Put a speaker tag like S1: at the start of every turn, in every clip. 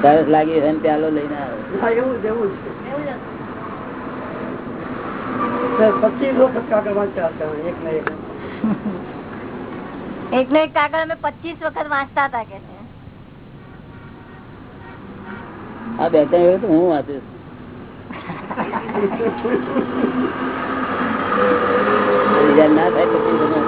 S1: સરસ લાગી હોય ને પ્યાલો લઈને આવે
S2: હા, એવું જ એવું જ છે સર, પચીસ વખત કાગળ વાંચ્યા હતા એક ને એક
S3: એક નો એક કાગળ અમે પચીસ વખત વાંચતા હતા કે છે
S1: આ બે ત્રણ વખત હું વાંચું છું. બીજા ના થાય પછી તમે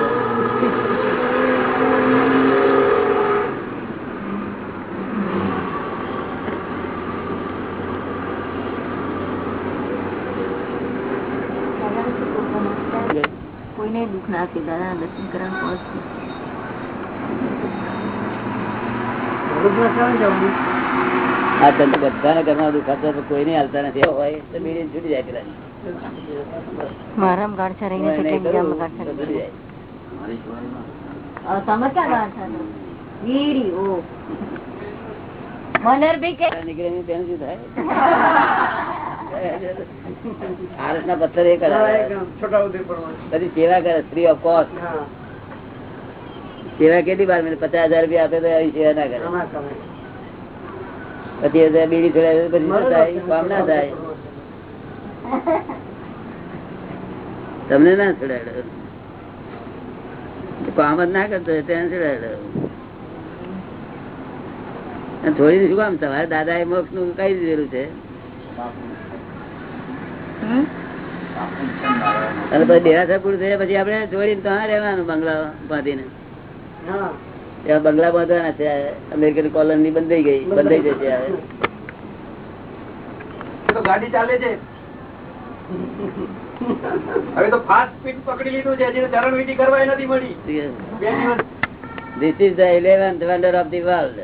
S3: કોઈને દુઃખ ના આપે દાદા દર્શન કરવા પહોંચશે
S1: આ તંત્ર બધાને ઘરમાં દુખાતો તો કોઈ નહીં હાલતા નથી. હોય તો બીડી છૂટી જાય પેલા
S3: મારામ ગાંઠા રહીને
S1: છૂટી જાય.
S3: અ, તમે ક્યાં ગાંઠા છો? વીડી, ઓ. મનરભી કે
S1: નીકળે તેનું શું થાય? આરસ ના પથ્થર એ કરાવે.
S2: એકદમ.
S1: સેવા કરે ફ્રી ઓફ કોસ્ટ સેવા કેટલી વાર મળે પચાસ હજાર રૂપિયા આપે તો આવી સેવા ના કરે. પછી બીડી થોડા પછી થાય? કામ ના થાય. તમને ના છોડાય. કામ જ ના કરતો છોડીને શું કામ? તમારે દાદા એ મોક્ષનું કઈ દીધેલું છે? અને પછી દેરાસર પૂરું થયા પછી આપણે જોડીને તો રહેવાનું બંગલા બાંધીને. એવા બંગલા બાંધવાના છે અમેરિકન કોલોની બંધાઈ ગઈ બંધાઈ જશે હવે.
S4: ગાડી ચાલે છે. હવે તો ફાસ્ટ સ્પીડ પકડી લીધું છે હજી ચરણ વિધિ કરવા નથી મળી. બે દિવસ.
S1: This is the eleventh wonder of the world.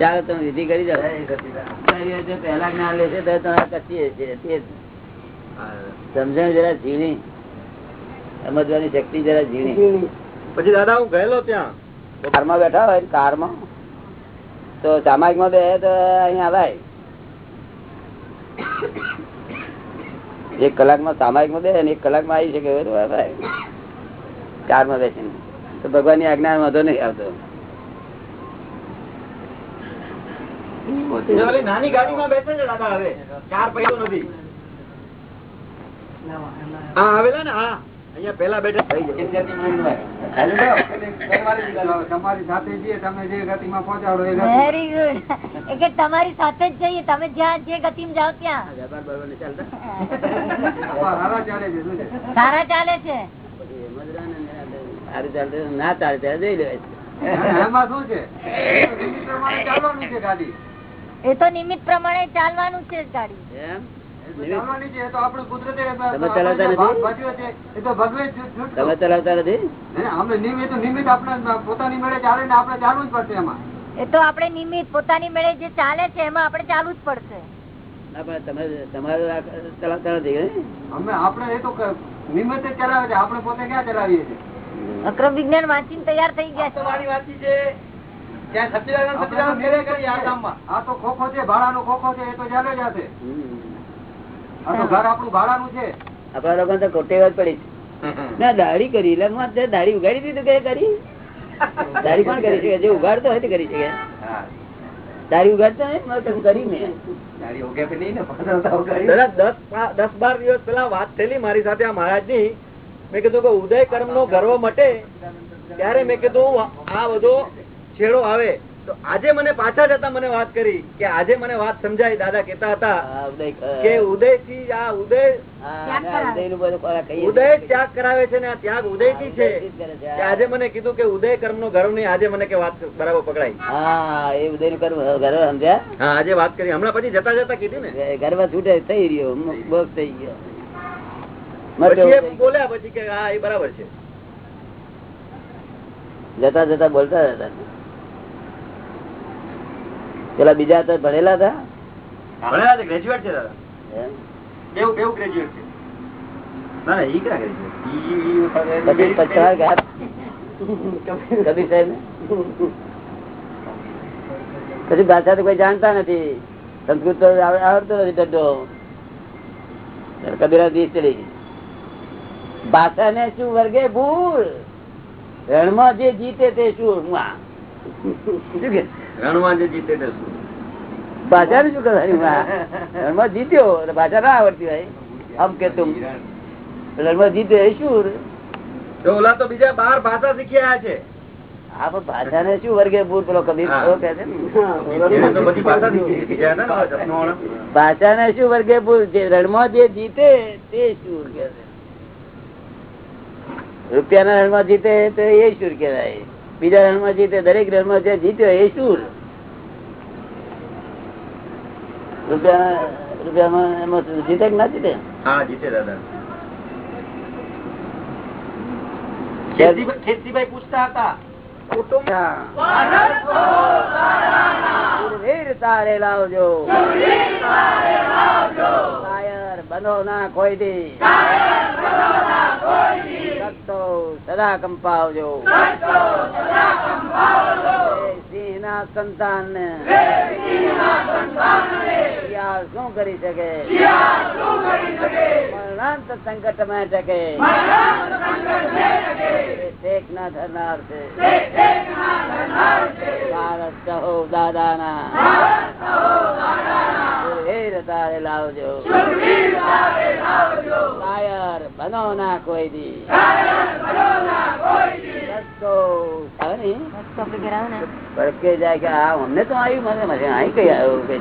S1: ચાલો તમે વિધિ કરી દો. પહેલા જ્ઞાન લેશે તો તમારે. સમજણ જરા ઝીણી. સમજવાની શક્તિ જરા ઝીણી.
S4: પછી દાદા હું ગયેલો ત્યાં.
S1: કારમાં બેઠા હોય કારમાં. તો સામાયિકમાં બે તો અહીંયા આવાય. એક કલાકમાં સામાયિકમાં બે અને એક કલાકમાં આવી શકે તો બેસીને તો ભગવાનની. આજ્ઞા વાંધો નહીં આવતો.
S4: નાની ગાડીમાં બેસે છે દાદા હવે. ચાર પૈસો નથી. આવેલા ને? હા. અહીંયા પેલા બેઠા
S5: તમારી સાથે જઈએ તમે જે ગતિમાં પહોંચાડો એ
S3: વેરી ગુડ એ તમારી સાથે જ જઈએ તમે જ્યાં જે ગતિમાં જાઓ ત્યાં. સારા ચાલે છે
S1: ને ચાલે ત્યારે જઈ લેવાય
S3: એ તો નિમિત્ત પ્રમાણે ચાલવાનું છે ગાડી.
S1: તમે ચલાવતા નથી?
S5: પોતાની મેળે ચાલે ને આપણે ચાલવું જ પડશે એમાં.
S3: એ તો આપણે નિમિત્ત પોતાની મેળે જે ચાલે છે એમાં આપડે ચાલુ જ પડશે.
S1: ના
S3: અક્રમ વિજ્ઞાન વાંચી તૈયાર થઈ ગયા છે.
S4: આ
S5: તો ખોખો છે ભાડાનો ખોખો છે એ તો ચાલે જ
S1: લોકો તો ખોટી વાત પડી ના દાઢી કરી એટલે દાઢી ઉગાડી દીધું કે કરી? દાઢી કોણ કરી શકે? જે ઉગાડતો હોય તે કરી શકે. દાઢી ઉગાડતો કરી મેં.
S4: દસ બાર દિવસ પેલા વાત થયેલી મારી સાથે આ મહારાજની મેં કીધું કે ઉદય કર્મ નો ગર્વ મટે ત્યારે મેં કીધું આ બધો છેડો આવે. તો આજે મને પાછા જતા મને વાત કરી કે આજે મને વાત સમજાય દાદા કેતા હતા કે ઉદયથી આ ઉદય ઉદય ત્યાગ કરાવે છે ને આ ત્યાગ
S1: ઉદયથી છે
S4: આજે મને કીધું કે ઉદય કર્મ નો ગર્વ નહીં આજે મને કે વાત બરાબર પકડાઈ
S1: હા એ ઉદયનું કર્મ ગર્વ સમજ્યા?
S4: હા આજે વાત કરી. હમણાં પછી જતા જતા કીધું ને.
S1: ગર્વ છૂટે થઈ રહ્યો બસ થઈ ગયો.
S4: બોલ્યા પછી કે હા એ બરાબર છે.
S1: જતા જતા બોલતા હતા. પેલા બીજા હતા ભણેલા હતા?
S4: ભણેલા છે ગ્રેજ્યુએટ છે દાદા.
S1: એમ?
S4: બેવ બેવ ગ્રેજ્યુએટ છે? ના ના ઈ કયા ગ્રેજ્યુએટ
S1: પછી પછી ગયા કબીર સાહેબ પછી ભાષા તો કોઈ જાણતા નથી. સંસ્કૃત તો આવડતો નથી ડડો કબીરા દીસ ચડી ભાષા ને શું વર્ગે? ભૂલ. રણમાં જે જીતે તે શું? શું કે?
S4: રણમાં જે જીતે
S1: ભાષા ને શું રણમાં જીત્યો ભાષા ના આવડતી હોય. આમ કે તું. રણમાં જીત્યો શું?
S4: ઓલા તો બીજા બાર ભાષા શીખ્યા છે.
S1: આ પણ ભાષા ને શું વર્ગે ભૂલ પેલો કબીર
S4: હા.
S1: છે
S4: ભાષા ને
S1: શું વર્ગે જે રણમાં જે જીતે તે શું કે છે? રૂપિયાના રણમાં જીતે તો એ શું કહેવાય? બીજા રણમાં જીતે દરેક રણમાં જે જીત્યો એ સુર રૂપિયા રૂપિયામાં એમાં જીતે કે ના જીતે?
S4: હા જીતે દાદા. ખેતીભાઈ પૂછતા હતા. કુટુંબ
S1: વીર તારે બનો ના કોઈ દી. સદા કંપાવજો સિંહના સંતાન શું કરી શકે? મરણાંત સંકટમાં ટકે. શેખ ના ધરનાર છે. ભારત કહો દાદાના. સુરવીર તારે લાવજો. કાયર બનો ના કોઈ દી. ભડકે જાય કે આ અમને તો આવ્યું મને મને અહીં કઈ આવ્યું કે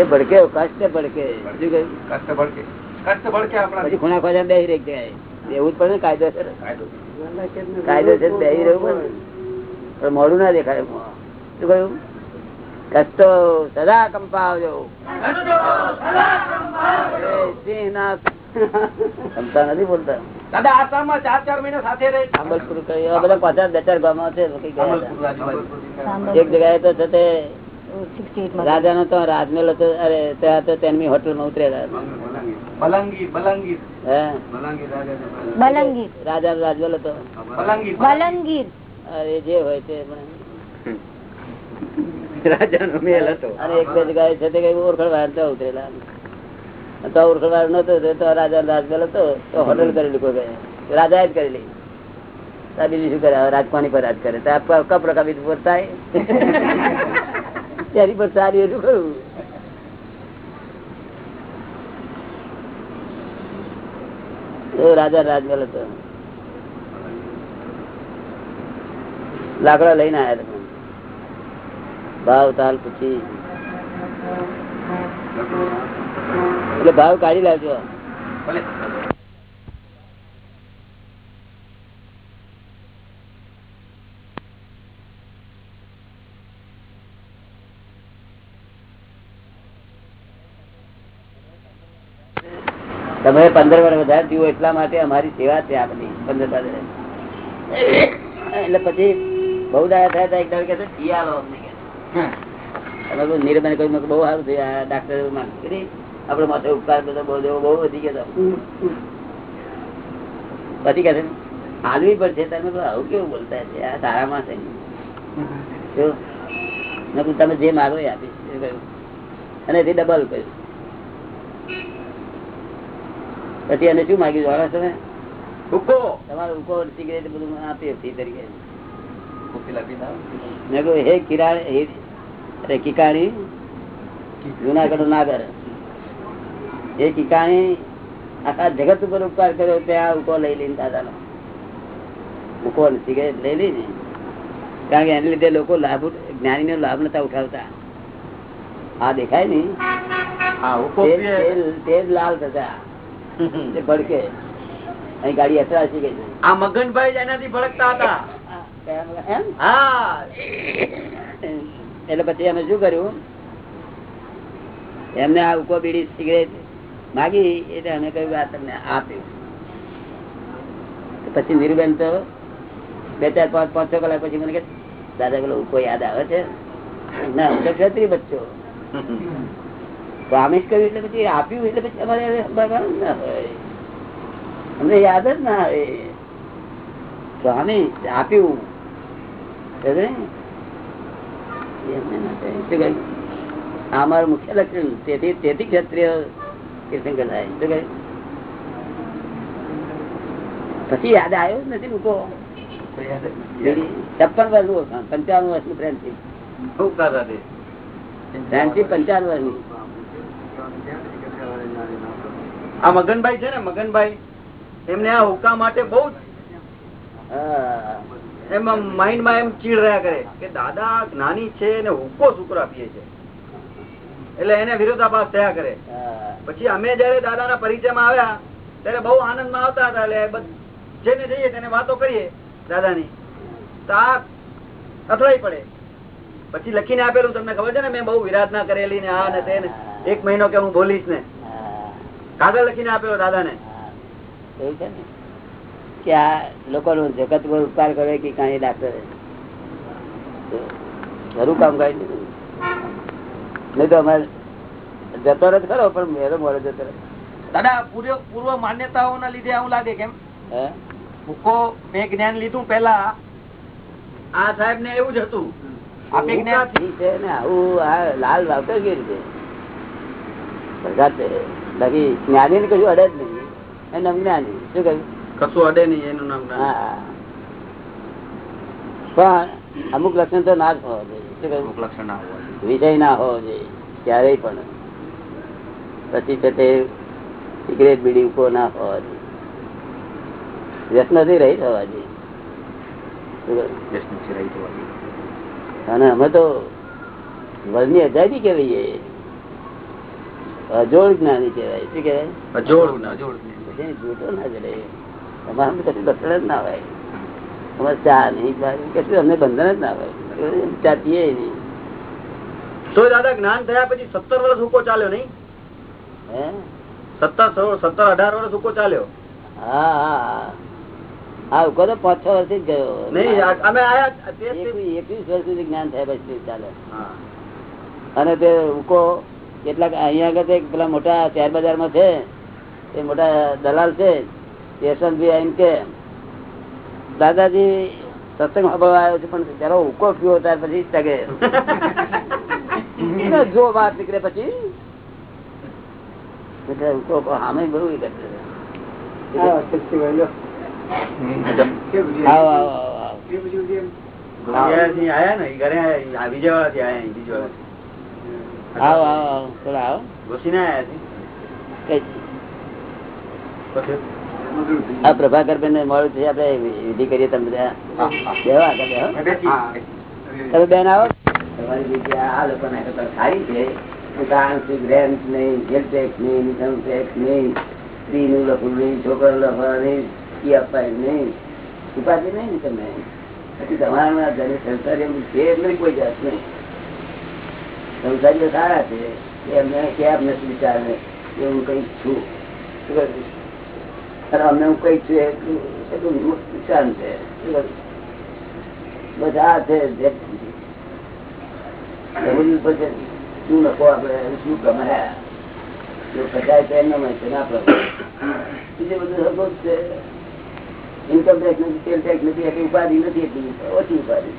S1: એ ભડકે કષ્ટ ભડકે. શું કહ્યું?
S4: કષ્ટ ભડકે. કષ્ટ ભડકે આપણા.
S1: ખૂણા ખોજા બેહી રહી જાય. એવું જ પડે ને કાયદો છે
S4: કાયદો.
S1: કાયદો છે બેહી રહેવું પણ મોડું ના દેખાય શું કહ્યું? કષ્ટો સદા કંપાવજો એ સિંહ ના ક્ષમતા નથી બોલતા.
S4: દાદા આસામમાં ચાર ચાર મહિના સાથે રહે
S1: સાંભલપુર કહ્યું બધા પાછા બે ચાર ગામમાં છે કઈ ગયા
S4: સાંભલપુર રાજુભાઈ.
S1: હતા. એક જગ્યાએ તો છે તે રાજા નો તો રાજમેલ હતો અરે ત્યાં તો તેમની હોટલમાં ઉતરેલા
S4: બલંગીર બલંગીર
S1: હે?
S4: બલંગીર રાજા
S3: બલંગીર
S1: રાજા નો રાજમેલ હતો.
S4: બલંગીર
S3: બલંગીર
S1: અરે જે હોય તે પણ.
S4: રાજા નો મેલ હતો.
S1: અને એક બે જગ્યાએ છે, તે કઈ ઓળખડવાર તો ઉતરેલા. તો ઓળખડવાર નતો, તો રાજા રાજમહેલ હતો, તો હોટલ કરેલી કોઈ ગયા. રાજા જ કરેલી બીજું શું કરે? હવે રાજકોની પર રાજ કરે. તો કાપી રકા બીજું પર સારી એટલું ખરું. રાજા રાજમહેલ હતો. લાકડા લઈને આવ્યા ભાવ તાલ પછી એટલે ભાવ કાઢી લાવજો તમે પંદર વર્ષ વધારે જીવો એટલા માટે અમારી સેવા છે આપની પંદર વર્ષ. એટલે પછી બહુ દાયા થયા હતા એક દાડો કે છે, "જી આલો અમને કે." તમે કહ્યું બહુ સારું થયું આ ડાક્ટર આપડે માથે ઉપકાર બધો બહુ દેવો બહુ વધી ગયો પછી છે તમે આવું કેવું બોલતા છે? આ સારામાં છે. શું? તમે જે માગો એ આપીશ. અને તે ડબલ કહ્યું પછી એને શું માગ્યું? જાણો તમે
S4: હુક્કો.
S1: તમારો ઉકો સિગરેટ બધું આપી હતી તરીકે. મેં કહ્યું હે કિરાણ હે અરે કિકાણી? જુનાગઢ નાગર એ કિકાણી આખા જગત ઉપર ઉપકાર કર્યો ત્યાં ઉકો લઈ લઈને દાદાનો. ઉકો સિગરેટ લઈ લઈ ને કારણ કે એને લીધે લોકો લાભ જ્ઞાની નો લાભ નતા ઉઠાવતા. આ દેખાય નઈ? તેજ લાલ થતા. ભડકે. અહીં ગાડી અથડાશી ગઈ
S4: આ મગનભાઈ એનાથી ભડકતા હતા.
S1: એમ?
S4: હા.
S1: એટલે પછી અમે શું કર્યું? એમને આ ઉકો બીડી સિગરેટ માગી એટલે અમે કહ્યું આ તમને આપ્યું. પછી નીરુબેન તો બે ચાર પાંચ પાંચ છ કલાક પછી મને કે, દાદા, પેલો ઉકો યાદ આવે છે? ના તો ક્ષત્રિય બચ્ચો. પ્રોમિસ કર્યું એટલે પછી આપ્યું એટલે પછી અમારે ભગવાન ના હોય. અમને યાદ જ ના આવે પ્રોમિસ આપ્યું સમજે ને? એમને ના થાય. શું કહ્યું? આ અમારું મુખ્ય લક્ષણ તેથી તેથી ક્ષત્રિય તીર્થંકર થાય. શું કહે? પછી યાદ આવ્યો જ નથી મૂકો. છપ્પન વર્ષનું પંચાવન વર્ષનું ફ્રેન્ડશીપ ફ્રેન્ડશીપ પંચાવન વર્ષની.
S4: આ મગનભાઈ છે ને મગનભાઈ એમને આ હુકા માટે બહુ
S1: હા.
S4: એમ માઇન્ડમાં એમ ચીડ રહ્યા કરે કે દાદા જ્ઞાની છે ને હુક્કો શુક્ર આપીએ છે. એટલે એને વિરોધાભાસ થયા કરે. પછી અમે જયારે દાદાના પરિચયમાં આવ્યા ત્યારે બહુ આનંદમાં આવતા હતા એટલે જેને જઈએ તેને વાતો કરીએ દાદાની. તો આ અથડાઈ પડે. પછી લખીને આપેલું તમને ખબર છે ને મેં બહુ વિરાધના કરેલી ને આ ને તે એક મહિનો કે હું બોલીશ ને. કાગળ લખીને આપેલો
S1: છે ને? કે આ લોકોનો જગત પર ઉપકાર કરે કે કઈ ડાક્ટર ખરું કામ કઈ નહીં તો અમારે જતો રહે ખરો પણ મેરો મોડો જતો રહે
S4: દાદા પૂર્વ પૂર્વ માન્યતાઓના લીધે આવું લાગે કેમ?
S1: હે?
S4: મેં જ્ઞાન લીધું પેલા આ સાહેબ ને એવું જ હતું. આપે જ્ઞાન
S1: ઈ છે ને આવું આ લાલ વાવતો કેવી રીતે? બાકી જ્ઞાની ને કશું અડે જ નહીં. એને જ્ઞાની શું કહ્યું?
S4: કશું અડે નહીં એનું નામ
S1: પણ અમુક લક્ષણ તો ના જ હોવા જોઈએ.
S4: લક્ષણ ના હોવા
S1: વિષય ના હોવો જોઈએ ક્યારેય પણ. પછી છે તે સિગરેટ બીડી ઉપર ના હોવા જોઈએ. વ્યસનથી રહી થવા જોઈએ. અને અમે તો વરની અજાદી કેવી અજોડ જ્ઞાની કહેવાય. શું કહેવાય?
S4: અજોડ
S1: પછી જૂઠો ના અમારે કશું લક્ષણ જ ના હોય. અમારે ચા નહીં કશું અમને બંધન જ ના હોય. ચા પીએ નહીં.
S4: તો દાદા જ્ઞાન થયા પછી સત્તર વર્ષ હુકો ચાલ્યો નહીં? સત્તર સત્તર અઢાર વર્ષ હુકો ચાલ્યો?
S1: હા હા. હા હા તો પાંચ છ વર્ષથી જ ગયો.
S4: નહીં અમે
S1: એકવીસ વર્ષ સુધી જ્ઞાન થયા પછી ચાલે.
S4: હા.
S1: અને તે ઉકો કેટલાક અહીંયા આગળ પેલા મોટા શેર બજારમાં છે. એ મોટા દલાલ છે. યશવંતભાઈ એમ કે દાદાજી સત્સંગ સાંભળવા આવ્યો છે પણ જયારે ઉકો પીવો ત્યાર પછી એટલે જો વાત નીકળે પછી. સામે બહુ આવો આવો આવો.
S4: ને આયા છે.
S1: પ્રભાકર બેન આપડે વિધિ કરીએ તમે તમે બેન આવો. તમારી વિધિ આ લોકો ના કરતા સારી છે. ટ્રાન્સ ગ્રેન્સ નહીં જેલ ટેક્સ નહીં ઇન્કમ ટેક્સ નહીં સ્ત્રીનું લખવું નહીં છોકરાનું લખવા નહીં ઈ અપાય નહીં. ઉપાધિ નહીં ને તમે. પછી તમારા ઘરે સંસારી એમ છે એટલે કોઈ જાત નહીં સંસારીઓ સારા છે એમને કેમ નથી વિચાર કે હું કઈ છું. શું કહ્યું? અને અમને હું કઈ છું નુકસાન છે. બધા આ છે. શું લખો આપડે શું કમાયા? બીજું બધું સરખું છે. ઇન્કમ ટેક્સ નથી સેલ ટેક્સ નથી ઉપાધિ ઓછી ઉપાધિ.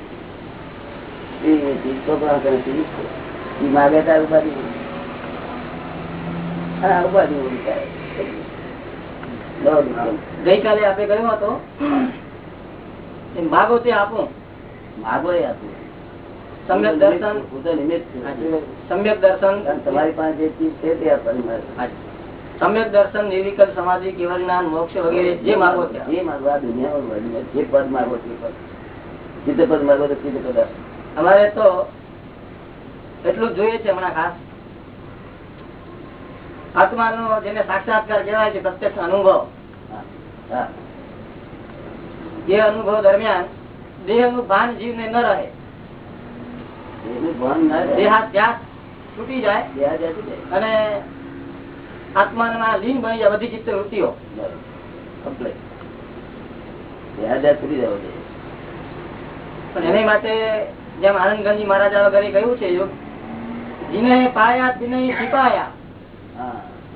S1: એ છોકરા નથી ઈ માગે તાર ઉપાધિ. હા, ઉપાધિ ઓછી થાય.
S2: ગઈકાલે આપે કહ્યું હતો. માગો તે આપો.
S1: માગો એ આપો.
S2: સમ્યક દર્શન. સમ્યક દર્શન.
S1: તમારી પાસે જે ચીજ છે તે
S2: સમ્યક દર્શન નિર્વિકલ્પ સમાધિ કેવલ જ્ઞાન મોક્ષ વગેરે જે માગો
S1: જે માગવા દુનિયા જે પદ માગો તે પદ. સિદ્ધ પદ માગો તો પદ
S2: અમારે તો એટલું જોઈએ છે હમણાં ખાસ. આત્માનો જેને સાક્ષાત્કાર કહેવાય છે પ્રત્યક્ષ અનુભવ. એ અનુભવ દરમિયાન દેહનું ભાન જીવને ન
S1: ના રહે.
S2: જાય. અને લીન બની બધી ચિત્ત વૃત્તિઓ
S1: જવો.
S2: પણ એની માટે જેમ આનંદગંજી મહારાજા વગેરે કહ્યું છે યોગ જીને પાયા દિને છીપાયા.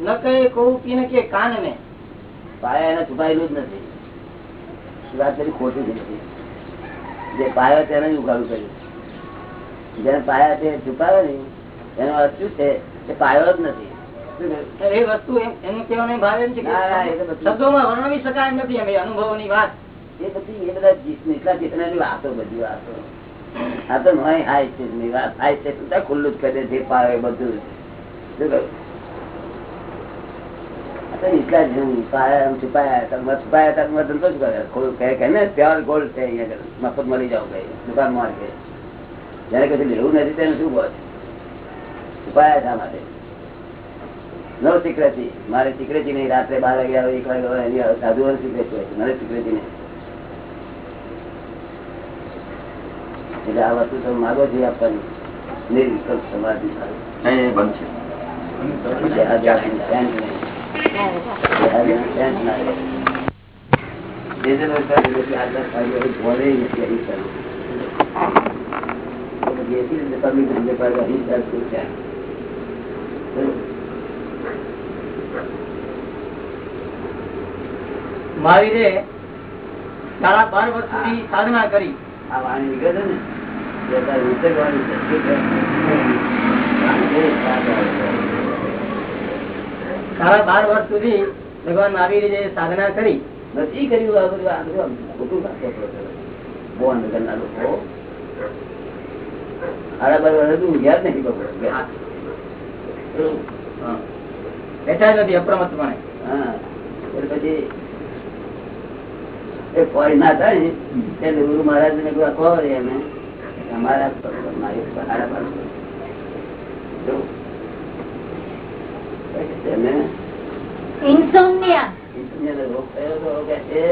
S2: ન કહે કહું પીને કે કાન ને
S1: પાયા એને છુપાયેલું જ નથી. વાત કરી? ખોટી નથી જે પાયો તેને જ ઉઘાડું કર્યું. જેને પાયા તે છુપાવે ને એનો અર્થ શું છે? કે પાયો જ નથી.
S2: એ વસ્તુ એનું કહેવાનો ભાવ એમ છે શબ્દોમાં વર્ણવી શકાય નથી એમ અનુભવની વાત.
S1: એ બધી એ બધા નીચલા ચેતનાની વાતો બધી વાતો. આ તો નહીં હાય છે વાત હાય છે ખુલ્લું જ કરે જે પાવે બધું. શું કહ્યું? નીચલા જ જેવું છુપાયા છુપાયા હતા, ધંધો જ કરે. કહે ને પ્યોર ગોલ્ડ છે અહીંયા મફત મળી જાવ કઈ દુકાન કે. જયારે કશું લેવું નથી તેને શું કહો છુપાયા શા માટે. નો સિક્રેસી મારે સિક્રેસી નહીં રાત્રે બાર વાગ્યા એક વાગે એની સાધુ સિક્રેસી હોય મારે સિક્રેસી નહીં. એટલે આ વસ્તુ તમે માગો છો આપવાની. નિર્વિકલ્પ સમાધિ.
S6: બંધ છે.
S2: મહાવીરે સાડા બાર વર્ષ સુધી સાધના કરી.
S1: આ વાણી નીકળે છે ને એ તારે ઉતરવાની છે. શું છે? વાણી છે, સાદા છે.
S2: સાડા બાર વર્ષ સુધી ભગવાન આવી રીતે સાધના કરી
S1: નથી કર્યું આ બધું આ બધું. બહુ અંધકારના લોકો. સાડા બાર વર્ષ સુધી ઊંઘ્યા જ નથી બપોરે.
S2: બેઠા જ નથી અપ્રમત્તપણે.
S1: હા. પછી એ ફોરી ના થાય ને ત્યારે ગુરુ મહારાજ ને કહો રે અમે અમારા મારી આડા બાર એને?
S3: ઇન્સોમનિયા
S1: રોગ થયો તો કે છે?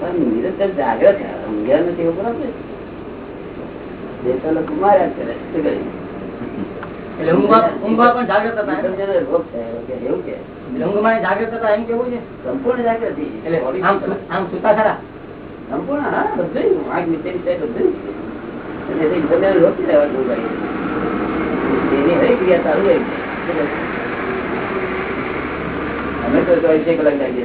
S1: પણ નિરંતર જાગ્રત છે. ઊંઘ્યા નથી એવું બરાબર? છે તો લોકો માર્યા કરે શું કર્યું?
S2: એટલે ઊંઘમાં ઊંઘમાં પણ જાગ્રત હતા એમ?
S1: રોગ થયો કે એવું કે?
S2: ઊંઘમાં જાગ્રત હતા એમ કેવું છે?
S1: સંપૂર્ણ જાગૃતિ
S2: એટલે આમ સુતા ખરા?
S1: સંપૂર્ણ, હા બધું કરી એની હરેક ક્રિયા ચાલુ? અમે તો ચોવીસે કલાક જાય કે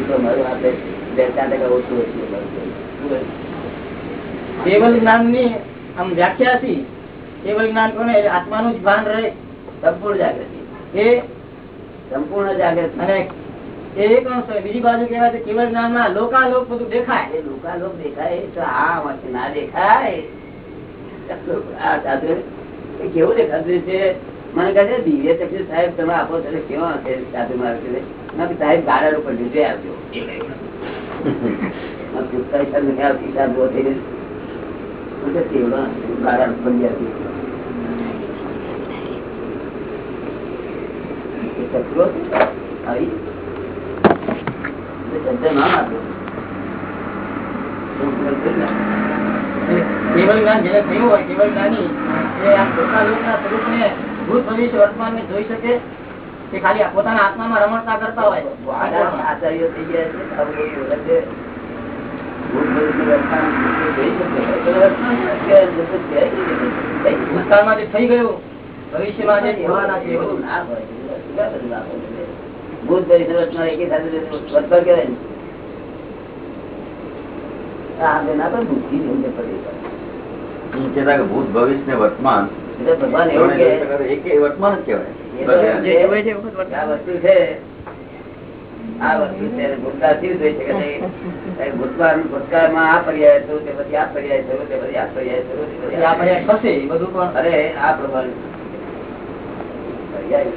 S1: તો મારું આપણે બે ચાર ટકા ઓછું ઓછું. શું
S2: કેવલ જ્ઞાનની આમ વ્યાખ્યા હતી. કેવલ જ્ઞાન કોને? આત્માનું જ ભાન રહે.
S1: સંપૂર્ણ જાગૃતિ.
S2: એ
S1: સંપૂર્ણ જાગૃતિ.
S2: અને એક અંશ હોય. બીજી બાજુ કહેવાય તો કેવળ જ્ઞાનમાં લોકાલોક બધું દેખાય.
S1: એ લોકાલોક દેખાય તો આ વચ્ચે ના દેખાય. કેવું દેખાતું છે? મને કહે છે, દિવ્ય ચક્ષુ સાહેબ, તમે આપો છો કેવો હશે સાધુ મારે સાહેબ ગાડા ઉપર જોઈ આવજો. ગાડા ઉપર છે? આવી?
S2: કેવળ જ્ઞાન જેને થયું હોય કેવળ જ્ઞાની એ આમ લોકાલોકના સ્વરૂપને ભૂત ભવિષ્ય વર્તમાન જોઈ શકે કે ખાલી પોતાના આત્મામાં રમણતા કરતા હોય.
S1: વાડા થઈ ગયા છે જ નહીં.
S2: ભૂતકાળમાં જે થઈ ગયું ભવિષ્યમાં જે થવાના છે એ
S1: એવું ના હોય. ભૂત ભવિષ્યનું એકી સાથે વર્તમાન કહેવાય ને. આ ના પણ બુદ્ધિ જ પડી જાય.
S6: એ કહેતા કે ભૂત ભવિષ્ય ને વર્તમાન
S1: ભગવાન એવું કે
S6: એક એ વર્તમાન જ કહેવાય.
S1: આ વસ્તુ છે. આ વસ્તુ છે. ભૂતકાળ કેવું જોઈ શકે નહીં? ભૂતકાળ ભૂતકાળમાં આ પર્યાય થયું તે પછી આ પર્યાય થયું તે પછી આ પર્યાય થયું તે પછી આ પર્યાય
S2: થશે બધું પણ
S1: અરે આ પ્રમાણે પર્યાય.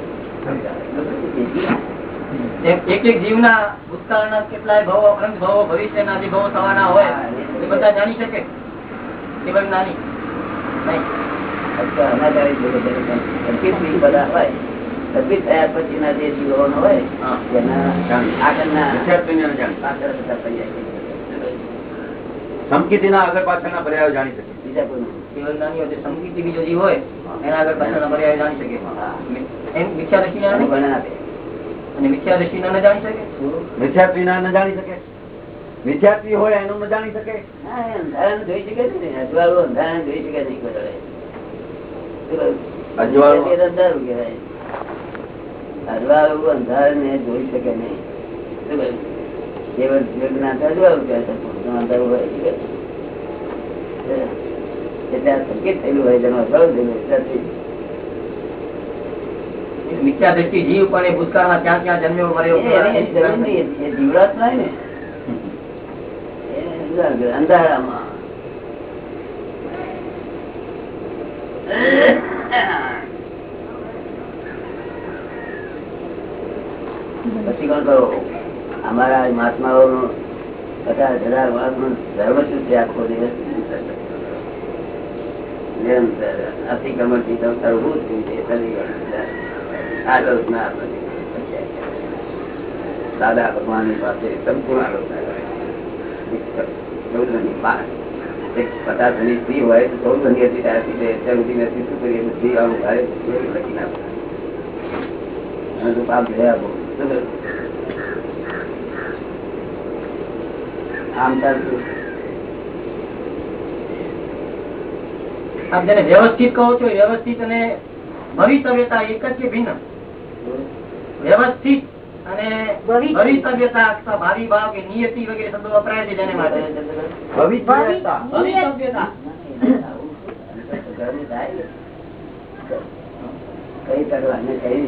S2: એક એક જીવના ભૂતકાળના કેટલાય ભવો અનંત ભવો ભવિષ્યના જે ભાવો થવાના હોય એ બધા જાણી શકે?
S1: પાછળ બધા પર્યાય છે.
S6: સમકીતીના આગળ પાછળના પર્યાયો જાણી શકે.
S1: બીજા કોઈ
S2: કેવળ જ્ઞાની હોય તે સમકીર્તિ બીજો જીવ હોય એના આગળ પાછળના પર્યાય જાણી શકે. એમ નહીં
S1: વર્ણન આપે.
S2: અને મિથ્યા જાણી શકે?
S6: મિથ્યાત્વી ના જાણી શકે. મિથ્યાત્વી હોય એનું ન જાણી શકે.
S1: અંધારાને જોઈ શકે છે અજવાળું અંધારાને જોઈ શકે નહીં કોઈ અંધારું કહેવાય. અજવાળું અંધારાને જોઈ શકે નહીં? કેવળ જ્ઞાન અજવાળું કહે છે અંતર હોય. એટલે આ સંકેત થયેલું હોય જેનો અજવાળું થયેલું હોય ત્યાંથી
S2: મિથ્યા દ્રષ્ટિ જીવ પણ એ ભૂતકાળમાં ક્યાં ક્યાં જન્મ્યો.
S1: એ જીવડાત નહીં ને. અંધારામાં. પછી કોણ કરો અમારા મહાત્માઓ પચાસ હજાર વર્ષનું ધર્મ શું છે આખો દિવસ? અતિક્રમણ દાદા ભગવાનની પાસે સંપૂર્ણ આલોચના પચાસની સ્ત્રી હોય તો ચૌદની હતી ત્યારથી અત્યાર સુધી નથી શું કરીએ સ્ત્રી આવું ભારે લખી નાખો. આમ ચાલતું.
S2: આપ જેને વ્યવસ્થિત કહો છો વ્યવસ્થિત અને ભવિતવ્યતા એક જ કે ભિન્ન? વ્યવસ્થિત અને ભવિતવ્યતા અથવા ભાવિ ભાવ કે નિયતિ વગેરે શબ્દો વપરાય છે જેને માટે? ભવિતવ્યતા.
S1: કઈ કરવા ને કઈ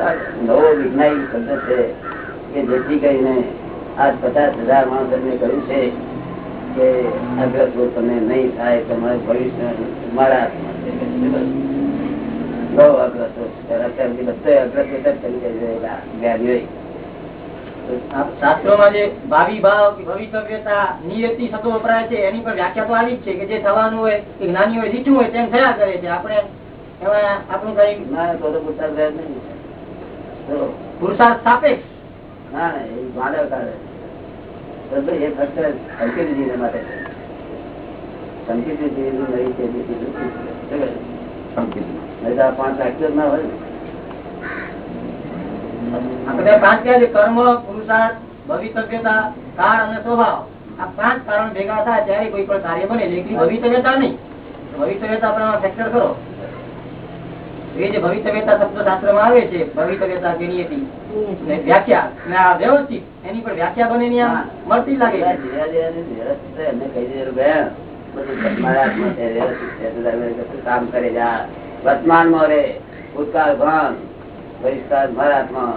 S1: આ નવો વિજ્ઞાન શબ્દ છે કે જેથી કરીને આજ પચાસ હજાર માણસોને કહ્યું છે કે અગ્રસ્વ તમને નહીં થાય તમારે ભવિષ્ય મારા બહુ.
S2: આ શાસ્ત્રોમાં જે ભાવિ ભાવ કે ભવિતવ્યતા નિયતિ શબ્દો વપરાય છે એની પર વ્યાખ્યા તો આવી જ છે કે જે થવાનું હોય કે જ્ઞાની હોય રીચું હોય તેમ થયા કરે છે. આપણે એમાં આપણું કઈ પુરુષાર્થ સાપેક્ષ.
S1: ના એ માનવ એ ફક્ત માટે સંકેતજી? નહીં તો પાંચ વાક્યો ના હોય.
S2: પાંચ કર્મ પુરુષાર્થ ભવિતવ્યતા કાળ અને સ્વભાવ. આ પાંચ કારણ ભેગા થાય ત્યારે કોઈ પણ કાર્ય બને. એટલે ભવિતવ્યતા નહીં. ભવિતવ્યતા આપણે ફેક્ટર કરો. એ જે ભવિતવ્યતા શબ્દ શાસ્ત્રમાં આવે છે ભવિતવ્યતા કેની હતી? વ્યાખ્યા. વ્યવસ્થિત. એની પણ વ્યાખ્યા બને ની મળતી લાગે
S1: કામ કરે જા વર્તમાનમાં રે ભૂતકાળ ભાન બહિષ્કાર મારા હાથમાં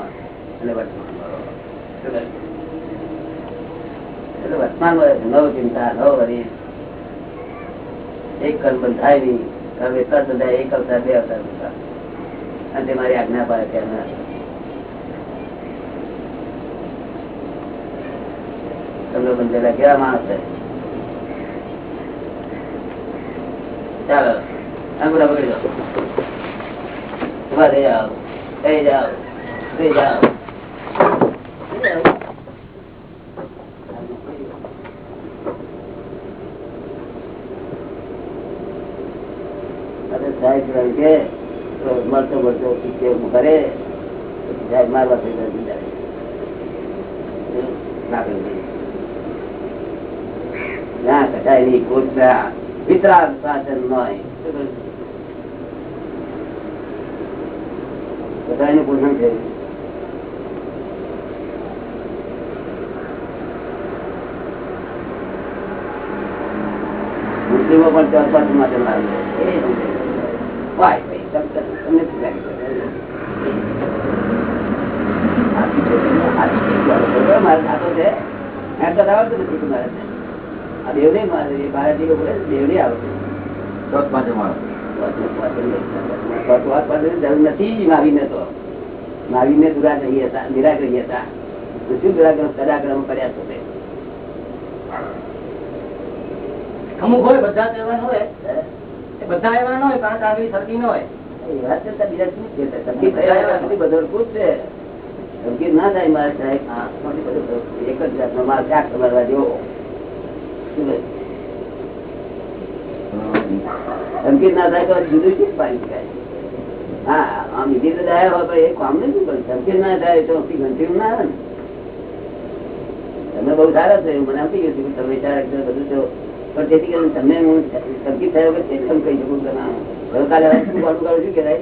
S1: અને વર્તમાન એટલે વર્તમાનમાં રહે. નવ ચિંતા નવ વરી. એક કર્મ થાય નહીં. કર્મ એટલા જ એક અવતાર બે અવતાર બંધાય. અને તે મારી આજ્ઞા પાડે છે? એમને તમને બંધેલા સાહેબ કે મળતો મળતો એવું કરે? સાહેબ મારવા થઈ જાય. છે. મુસ્લિમો પણ ચાર પાંચ માટે લાગે એ. વાય તમને માવીને દુરાગ્રહી હતા નિરાગ્રહી હતા સદાગ્રહ કર્યા
S2: અમુક હોય બધા તહેવાર હોય. બધા એવા ન હોય પાંચ આંગળી સરખી ન હોય.
S1: છે? થયા છે. સંગીત ના થાય થાય તો જુદું શું પાડી શકાય હા આમ બીજી તો દાયા હોય પણ એ કામ નહીં પણ સંગીત ના થાય તો ઘંટી ના આવે ને તમે બહુ સારા છો મને આપી ગયું કે તમે વિચાર બધું તો પણ તેથી કરીને તમને હું સંગીત થયો કે તે પણ કહી શકું કે ના. કાલે શું કહેવાય?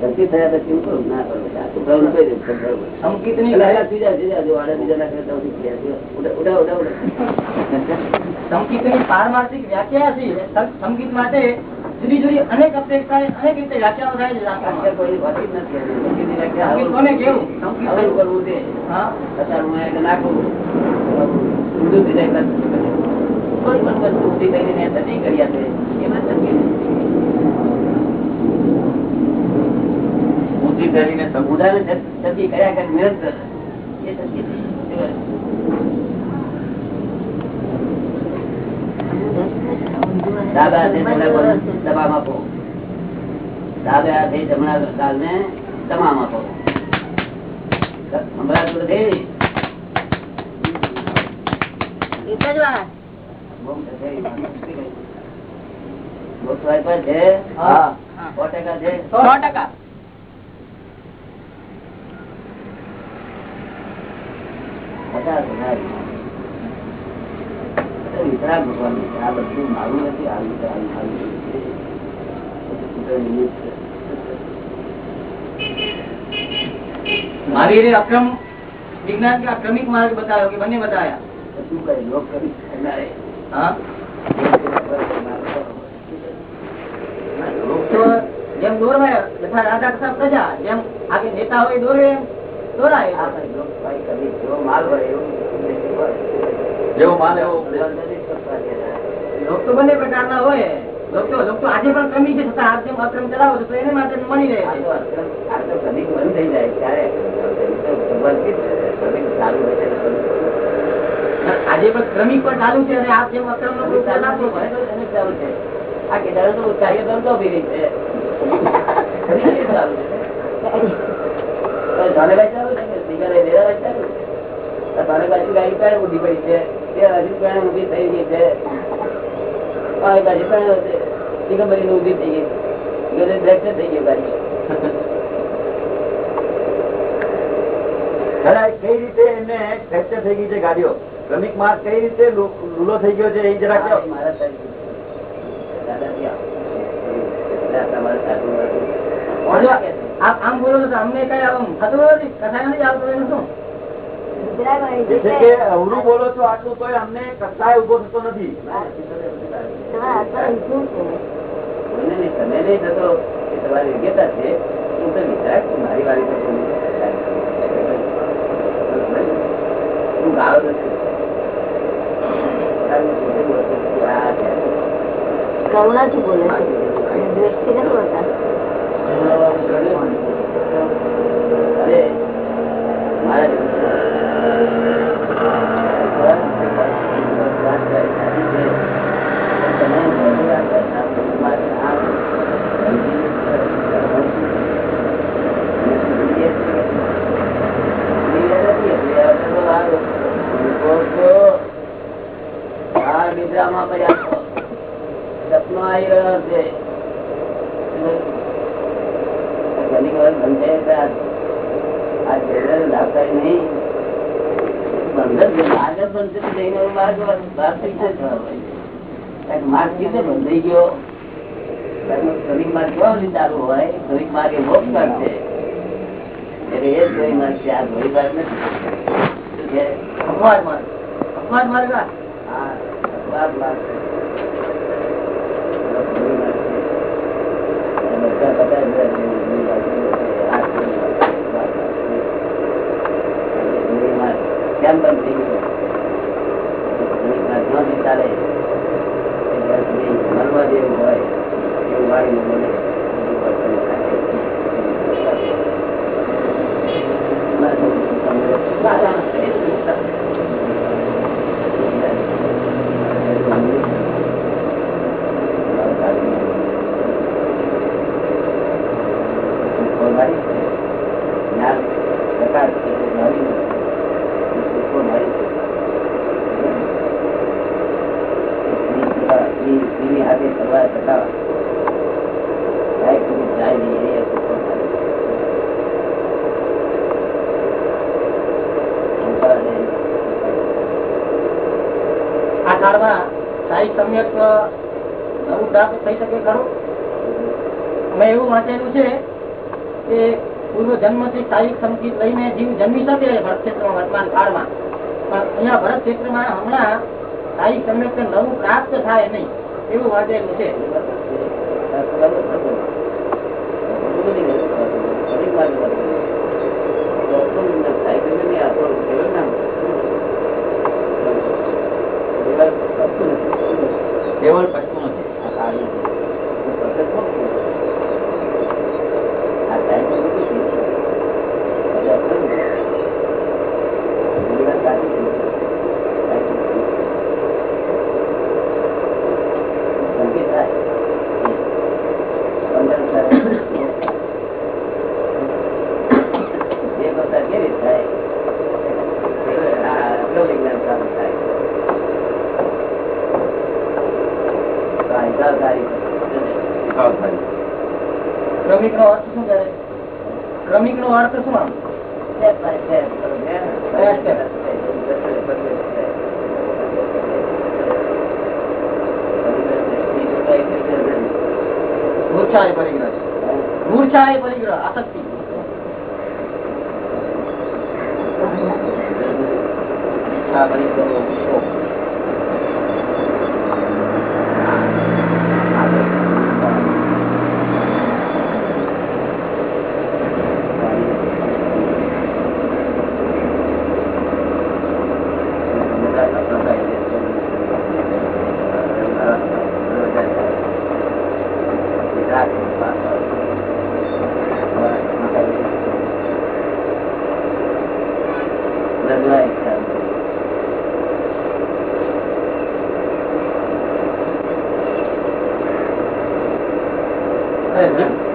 S1: ગલતી થયા પછી હું કરું ના કરું આ છોકરાઓને કહી દઉં છોકરાઓને.
S2: સંકિતની
S1: એટલે આ સીધા સીધા જો આડા બીજા નાખે તો ઉઠી ગયા ઉડા ઉડા ઉડા ઉડા
S2: પારમાર્થિક વ્યાખ્યા છે. સંગીત માટે જુદી જુદી અનેક અપેક્ષા અનેક રીતે વ્યાખ્યાઓ થાય છે કોને કેવું? સંગીત
S1: કરવું તે
S2: હા.
S1: અત્યારે હું નાખું ઊંધું થઈ જાય કોઈ પણ વસ્તુ ઊંધી કરીને થતી કરી આપે. એમાં સંગીત
S6: ઊંધી કરીને સમ-
S1: ઉદાહરણ થતી કર્યા કરે નિરંતર એ સંગીત ડાબા હાથે જમણા આપો. જમણા ગાલને તમામ આપો. હમણાં નથી
S3: એક જ વાર
S1: બહુ થશે. બહુ સ્વાય પર છે
S2: હા
S1: સો ટકા છે
S2: સો ટકા
S1: પચાસ હજાર છે. આ બધું મારું નથી આવું છે, આવું, આવું છે. બધું નિમિત્ત છે.
S2: મહાવીરે અક્રમ વિજ્ઞાન કે અક્રમિક માર્ગ બતાવ્યો કે બંને બતાવ્યા
S1: શું કરે લોક કરી કરનારે.
S2: હા? જેમ દોરવાય બધા રાજા તથા પ્રજા જેમ આગે નેતા હોય દોરે દોરાય
S1: ભાઈ કરી. જેવો માલ હોય એવું
S6: જેવો માલ એવો
S1: છે.
S2: લોક તો બંને પ્રકારના હોય. લોક આજે પણ કમી છે છતાં આજે અક્રમ ચલાવો છો તો એને માટે મળી રહે
S1: આ
S2: છે
S1: તો તો કદીક બંધ થઈ જાય. ત્યારે સારું થી જ કદીક ચાલુ હશે તો બંધ
S2: આજે પણ ક્રમિક પણ ચાલુ છે અને આ જેમ અક્રમ નો.
S1: ચાલુ છે. ગાડી પેણ ઊંધી પડી છે? તે હજુ પેણ થઈ ગઈ છે. આ બાજુ પેણ છે. દિગંબરીને ઊંધી થઈ ગઈ ગજે થઈ ગયું ગાડી.
S6: કઈ રીતે એમને ફ્રેક્ચર થઈ ગઈ છે ગાડીઓ? ક્રમિક માર્ગ કઈ રીતે લૂલો થઈ ગયો છે એ જરા
S2: આમ બોલો તો અમને કઈ આમ થતું નથી? કસાય નથી આવતું એનું શું?
S6: અવરું બોલો છો આટલું અમને કસાય ઊભો થતો નથી.
S1: તમે નહીં થતો. એ તમારી યોગ્યતા છે. હું તો વિચાર મારી વાળી. હું ગાળો નથી પોતાની પોતે બોલતો છું, આ છે.
S3: કરુણાથી બોલે છે દ્વેષથી નથી બોલતા
S1: અરે, મારા નિદ્રામાં પડ્યા સપનો આવી રહ્યો છે ઘણી વાર બંધ થાય આ જયારે લાભકારી નહીં બંધ જ માર્ગ જ બંધ છે તો જઈને માર્ગ બહાર થઈ જશે. કાંઈક માર્ગ કીધો બંધ થઈ ગયો કાંઈકનો શ્રમિક માર્ગ કેવો રીતે ચાલુ હોય શ્રમિક માર્ગ એ મોક્ષ માર્ગ છે એટલે એ જ ધોરી માર્ગ છે આ ધોરી માર્ગ નથી શું છે?
S2: અપવાદ માર્ગ અપવાદ માર્ગ આ.
S1: આ અપવાદ માર્ગ છે. આ ધોરી માર્ગ છે. આ બધા બધા બધા ધોરી માર્ગ છે. આ ધોરી માર્ગ છે. અપવાદ માર્ગ છે. ધોરી માર્ગ કેમ બંધ થઈ ગયો ધોરી માર્ગ ક્યાંથી ચાલે એ જ્યાં સુધી મનમાં જેવું હોય એવું વાળીને બોલે એવું વર્તન થાય. હાથે કરવા છતાં જાય નહીં એ
S2: આ કાળમાં સારી સમ્યક નવું પ્રાપ્ત થઈ શકે ખરું? મેં એવું વાંચેલું છે જન્મથી શારીરિક સંકેત લઈને જીવ જન્મી શકે ભરત ક્ષેત્ર વર્તમાન કાળમાં. પણ અહીંયા ભરત ક્ષેત્રમાં હમણાં શારીરિક સંરક્ષણ નવું પ્રાપ્ત થાય નહીં, એવું વાંચેલું છે.
S6: કેવળ
S2: ક્રમિક નો અર્થ શું કરે ક્રમિક નો અર્થ શું આમ? મૂર્છા એ પરિગ્રહ મૂર્છા એ પરિગ્રહ આસક્તિ.
S1: ઈચ્છા કરી કરો શોખ.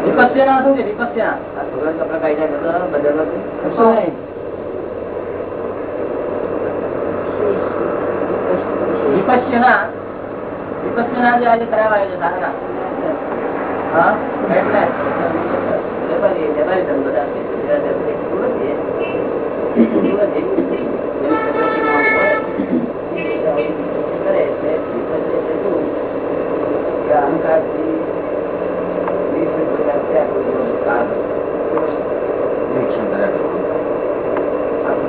S2: વિપસ્યના શું છે વિપસ્યના
S1: કપડા કાઢ્યા બદલવા
S2: કશું નહીં વિપસ્યના વિપસ્યના જે આજે કરાવાય છે સાધના હા એટલે
S1: વેપારી વેપારી ધંધો રાખે છે. સુરત એ સુરત છે. સુરત એ એની પ્રગતિમાં હોય. કરે છે. વિપત્તિ એટલે શું? કે અહંકારથી વિપરીત પ્રકાર છે આ બધો કાળ.
S6: નિરીક્ષણ કર્યા કરવું.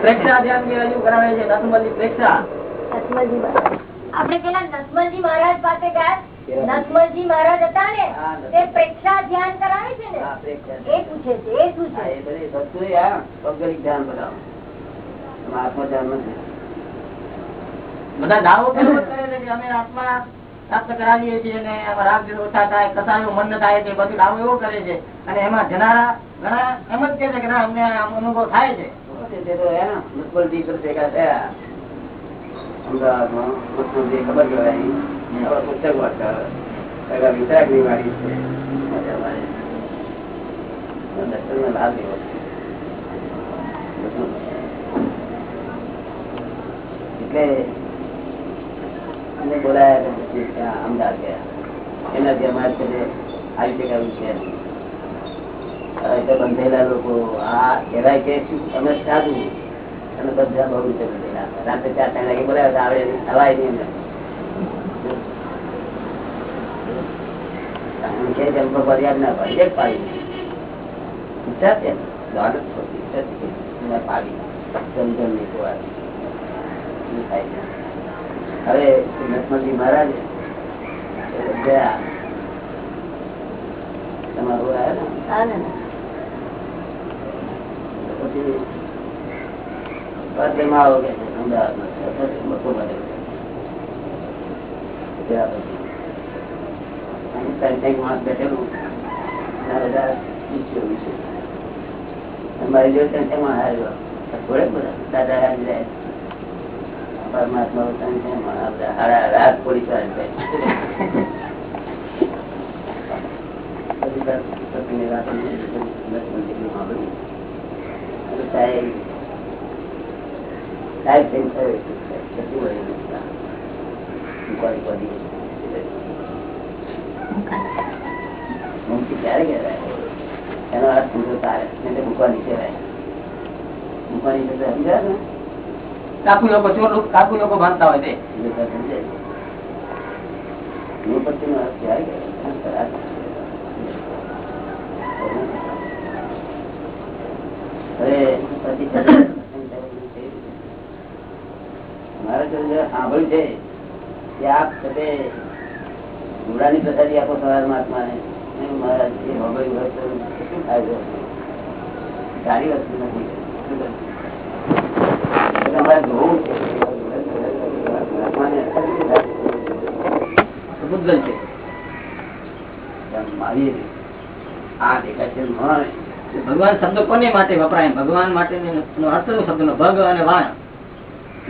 S2: પ્રેક્ષા
S3: નસમલજી મહારાજ. આપણે પેલા નસમલજી મહારાજ પાસે ગયા. નસમલજી મહારાજ હતા ને તે પ્રેક્ષા ધ્યાન કરાવે છે ને? એ પૂછે છે એ શું છે.
S1: ધ્યાન
S2: બધા દાવો કરે છે કે અમે આત્મા પ્રાપ્ત કરાવીએ છીએ અને આમાં રાગ દ્વેષ ઓછા થાય કસાયો મન થાય છે બધું દાવો એવો કરે છે. અને એમાં જનારા ઘણા એમ જ કે છે કે ના અમને અનુભવ થાય
S1: છે. એટલે બોલાયા બંધેલા લોકો, આ કહેવાય કે અમે સાધુ. અને બધા બહુ રીતે બંધેલા રાતે ચાર ત્રણ વાગે બોલાવે આવે હવાય નહીં. કારણ ફરિયાદ ના પડે, એક પાડી ઈચ્છા ઈચ્છા છે પાડી. સમજણ નહીં થાય હવે નસમતજી મહારાજ ગયા. તમારું આવ્યા ને પછી અમદાવાદમાં ત્યાં બેઠેલું બધા શિષ્યો વિશે. અમારી જોડે ત્રણ ત્રણ થોડેક બધા દાદા હાજર રહ્યા. પરમાત્મા રાત પોલીસ ક્યારે કહેવાય? એનો અર્થ સમજો તારે. મૂકવાની કહેવાય. મૂકવાની સમજાય ને?
S2: કાકુ લોકો ચોર કાકુ લોકો બાંધતા હોય તે.
S1: મારે તો સાંભળ્યું છે કે આપ તમે ઘોડાની પ્રસાદી આપો સવાર મહાત્માને મહારાજ, એ હોય તો શું ફાયદો સારી વસ્તુ નથી. અમારે જોવું?
S2: ભૂતગલ છે
S1: મારી આ દેખાય છે
S2: ભગવાન શબ્દ કોને માટે વપરાય? ભગવાન માટે અર્થ નો શબ્દ નો ભગ અને વાણ.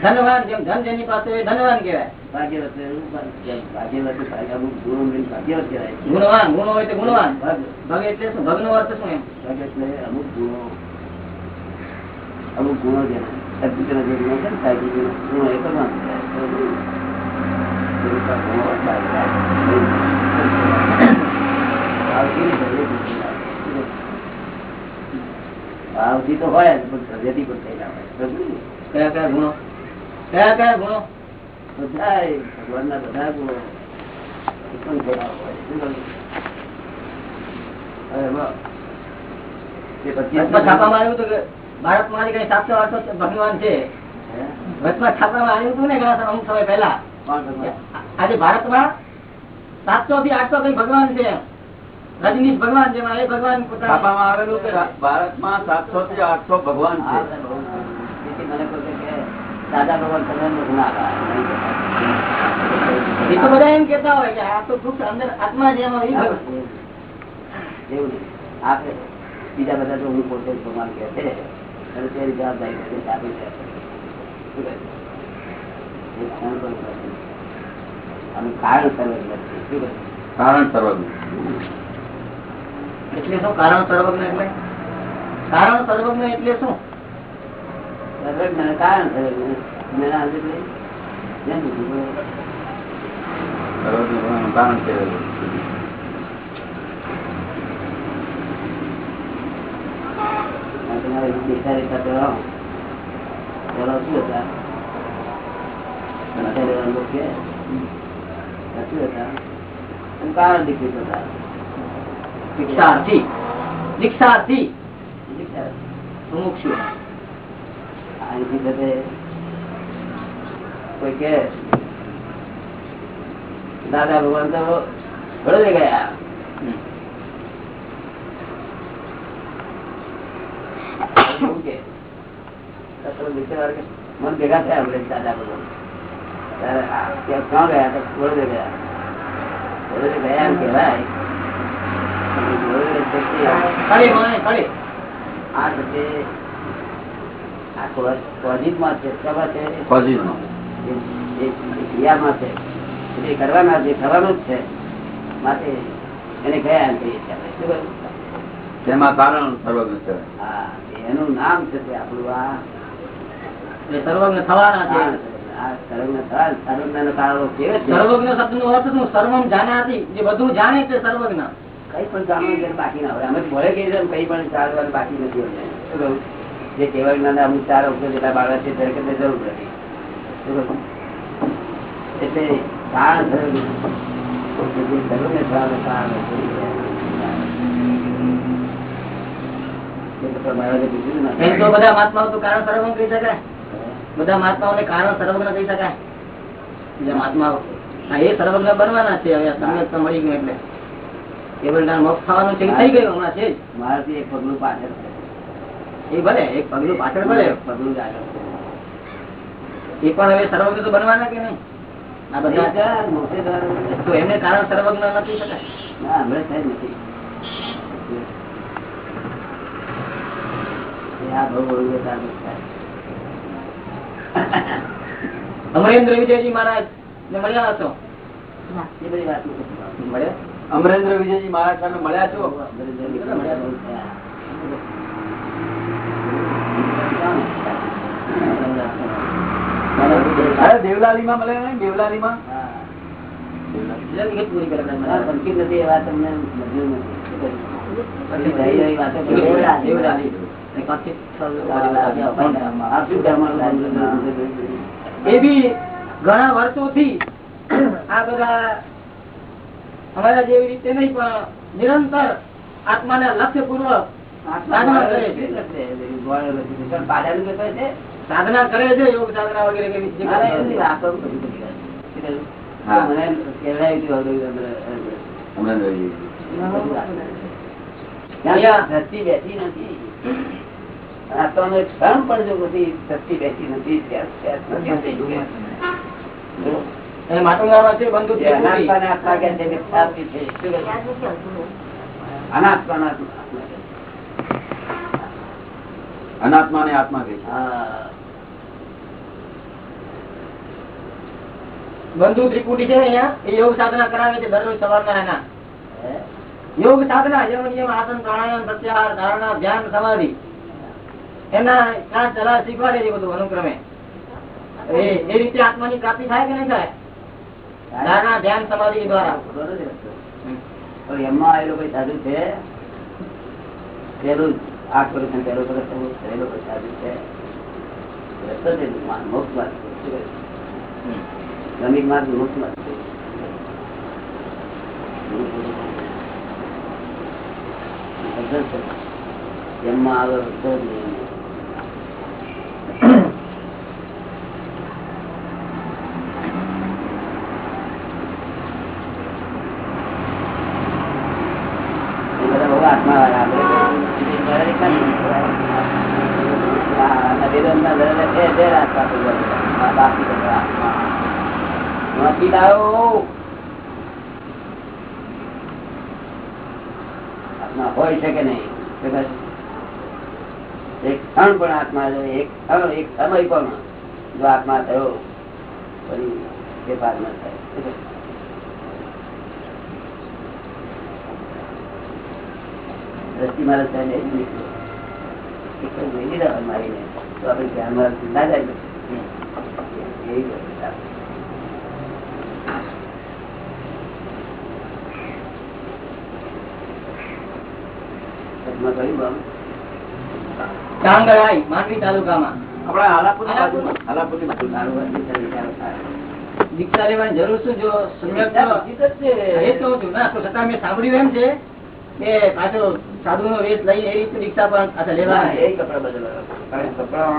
S2: ધનવાન જેમ ધન જેની પાસે હોય ધનવાન કહેવાય.
S1: ભાગ્યવત ભાગ્યવત કહેવાય.
S2: ગુણવાન ગુણ હોય તો ગુણવાન.
S1: ભગ
S2: ભગ એટલે શું? ભગ નો અર્થ શું એમ?
S1: ભગ એટલે અમુક ગુણો. અમુક ગુણો છે ભાવથી તો હોય પણ પ્રગતિ પણ થઈ ના હોય.
S2: કયા કયા ગુણો? કયા કયા ગુણો?
S1: બધા ભગવાન ના બધા ગુણો. પણ થયેલા હોય. કહ્યું? હવે એમાં તે
S2: કે ભારતમાં કઈ સાતસો આઠસો ભગવાન છે. વચમાં છાપવામાં આવ્યું હતું ને ઘણા અમુક સમય પહેલા. આજે ભારતમાં સાતસો થી આઠસો કઈ ભગવાન છે રજનીશ ભગવાન જેમાં એ ભગવાન
S6: છાપવામાં આવેલું કે ભારતમાં સાતસો થી આઠસો ભગવાન છે.
S1: દાદા ભગવાન.
S2: એ તો બધા એમ કેતા હોય કે આ તો દુઃખ અંદર આત્મા ભગવાન.
S1: એવું આપણે બીજા બધા તો હું પોતે ભગવાન કે છે. અને તેની જવાબદારી આપી છે કારણ સર્વજ્ઞ?
S6: કારણ સર્વજ્ઞ.
S2: એટલે શું કારણ સર્વજ્ઞ એટલે? કારણ સર્વજ્ઞ એટલે શું?
S1: સર્વજ્ઞ કારણ સર્વજ્ઞ.
S6: કારણ સર્વજ્ઞ
S1: આ તમારે દેખા રેખા પહેરો પહેરો શું હતા? આ શું હતા? એમ દીક્ષિત હતા
S2: દીક્ષાર્થી દીક્ષાર્થી
S1: કોઈ કે, દાદા ભગવાન તો ગયા એવું કે મન ભેગા થયા આપણે દાદા આ ત્યાં ક્યાં ગયા તો વડોદરે વડોદરે એમ કહેવાય. આ છે આ કોઝિટમાં છે છે? ક્રિયામાં છે. એટલે કરવાના જે થવાનું જ છે. માટે એને ગયા એમ કહીએ છીએ આપણે. શું કહ્યું?
S6: તેમાં કારણ સર્વજ્ઞ કહેવાય
S1: એનું નામ છે તે આપણું આ
S2: એટલે સર્વજ્ઞ થવાના છે.
S1: આ સર્વજ્ઞ
S2: શબ્દ નો અર્થ શું સર્વમ જાનાતી જે બધું જાણે છે સર્વજ્ઞ.
S1: કઈ પણ જાણવાનું બાકી ના હોય. અમે ભલે કહીએ કઈ પણ બાકી નથી અમને જે કેવળ અમુક ચાર અવસર જેટલા બાળક છે ત્યારે કદી જરૂર નથી એટલે કારણ સર્વજ્ઞ. સર્વજ્ઞ થવાનું કારણ તો મહારાજે પૂછ્યું ને.
S2: એમ તો બધા મહાત્માઓ તો કારણ સર્વજ્ઞ કહી શકાય. બધા મહાત્માઓને કારણ સર્વજ્ઞ કહી શકાય. બીજા મહાત્માઓ એ સર્વજ્ઞ બનવાના છે હવે સંગત મળી ગયું એટલે. કેવળ મોક્ષ થવાનું છે થઈ ગયું હમણાં છે
S1: મારાથી એક પગલું પાછળ
S2: એ ભલે એક પગલું પાછળ ભલે
S1: પગલું આગળ
S2: એ પણ હવે સર્વજ્ઞ તો બનવાના કે નહીં? આ બધા તો એમને કારણ સર્વજ્ઞ નથી શકાય.
S1: ના હમણાં નથી એ આ બહુ બહુ બધા થાય.
S2: અમરેન્દ્ર વિજયજી મહારાજ ને મળ્યા મળ્યા
S5: અમરેન્દ્ર વિજયજી મહારાજ તમે મળ્યા છો? અરે દેવલાલી માં મળે ને દેવલાલી માં
S2: પૂરી કરે
S1: નથી એ વાત તમને નથી.
S2: દેવલાલી. ને કથિત
S1: આ શું ધર્મનું
S2: એ બી ઘણા વર્ષોથી આ બધા અમારા જેવી રીતે નહીં પણ નિરંતર આત્માને લક્ષ્ય પૂર્વક સાધના કરે છે સાધના કરે છે યોગ સાધના વગેરે કેવી
S1: ધરતી બેઠી નથી આત્માનો એક ક્ષણ પણ જો બધી નથી.
S5: અનાત્મા ને આત્મા
S1: કે
S2: બંધુ ત્રિપુટી છે ને અહીંયા એ યોગ સાધના કરાવે છે દરરોજ સવારના એના. યોગ સાધના યમ નિયમ આસન પ્રાણાયામ પ્રત્યાહાર ધારણા ધ્યાન સમાધિ. એના ક્લાસ ચલા શીખવાડે છે બધું અનુક્રમે એ રીતે આત્માની પ્રાપ્તિ થાય કે નહીં થાય ધારણા ધ્યાન સમાધિ દ્વારા
S1: એમાં એ લોકો સાધુ છે પેલું આઠ વર્ષ પેલો વર્ષ એ લોકો સાધુ છે રસ્તો માર્ગ? શ્રમિક માર્ગ? એમાં નહીં. એ બધા બહુ આત્માવાળા. આપણે આ નદીરોના દરવાજા છે, છે આત્મા પૂજવા બધા. આ બાકી બધા આત્મા. નથી લાવો. આત્મા હોય છે કે નહીં એક ક્ષણ પણ આત્મા એક ક્ષણ એક સમય પણ જો આત્મા થયો ફરી તે ન થાય દ્રષ્ટિ મારા એ જ નીકળ્યો મારીને તો આપણે ધ્યાનમાં ના જાય પછી. એવી વ્યવસ્થા. વચમાં કહ્યું બાબુ?
S2: કાંગળાઈ માંડવી તાલુકામાં
S5: આપણા હાલાપુરની બાજુમાં હાલાપુરની બાજુ
S1: સારું હોય, વિચાર થાય.
S2: દીક્ષા લેવાની જરૂર શું જો છતાં મેં સાંભળ્યું એમ છે કે પાછો સાધુ નો વેશ લઈ એવી દીક્ષા પણ પાછા લેવા
S1: એ કપડા બદલવાના. કપડા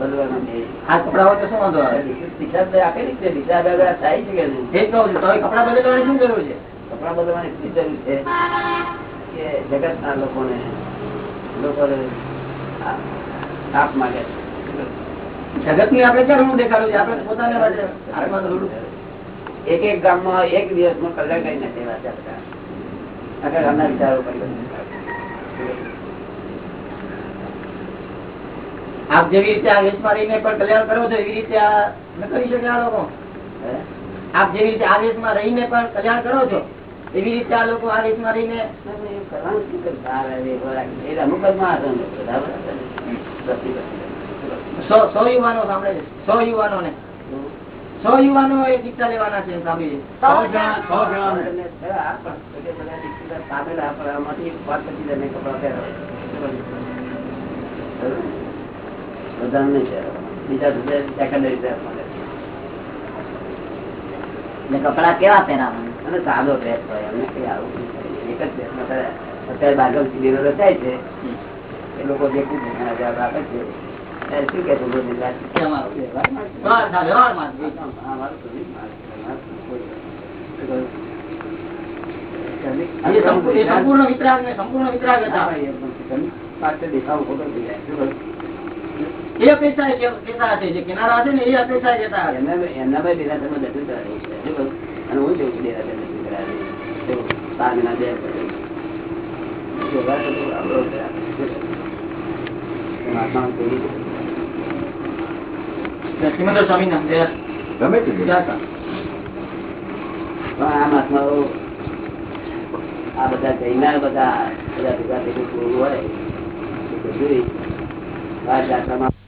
S1: બદલવાના છે.
S2: આ કપડા હોય તો શું વાંધો આવે
S1: આપેલી છે. દિશા થાય છે કે?
S2: એ કહું છું તો કપડા બદલવાની શું જરૂર છે
S1: કપડા બદલવાની શું જરૂર છે કે જગતના લોકોને લોકોને આપ માગે.
S2: જગતની આપણે ક્યાં રૂડું દેખાડું આપણે પોતાને માટે
S1: એક એક ગામમાં એક દિવસમાં કલાક કઈ નથી. વિચારો
S2: આપ જેવી રીતે આ વેશમાં રહીને પણ કલ્યાણ કરો છો એવી રીતે આ કરી શકે આ લોકો. આપ જેવી રીતે આ વેશમાં રહીને પણ કલ્યાણ કરો છો? એવી રીતે આ લોકો આ રીત રહીને
S1: કરવાનું શું કરે? બહાર આવે, એવો રાખે. એ અમુક જ માં ને?
S2: સો યુવાનો સાંભળે છે સો યુવાનો સો યુવાનો એ દીક્ષા લેવાના છે
S1: કપડા
S2: કેવા પહેરાવાના
S1: અને સાદો ડ્રેસ હોય એમને કઈ આવું. એક જ ડ્રેસમાં. અત્યારે બાગમ શિબિરો રચાય છે. એ લોકો જે હજાર આપે છે. ત્યારે શું કે છે બધી
S2: સંપૂર્ણ વિતરાગ ને સંપૂર્ણ વિતરાગ
S1: દેખાવ ખોટો થઈ જાય.
S2: એ અપેક્ષા જતા હશે. જે કિનારા હશે ને એ અપેક્ષા
S1: એમના કરું? અને હું. તો સાંજના બે
S2: શ્રીમંદર સ્વામી ના
S6: ગમે તે
S2: જાતા.
S1: પણ આ મહાત્માઓ આ બધા જૈના બધા બધા ભેગા ભેગું પૂરું હોય એ બધું આ જાત્રામાં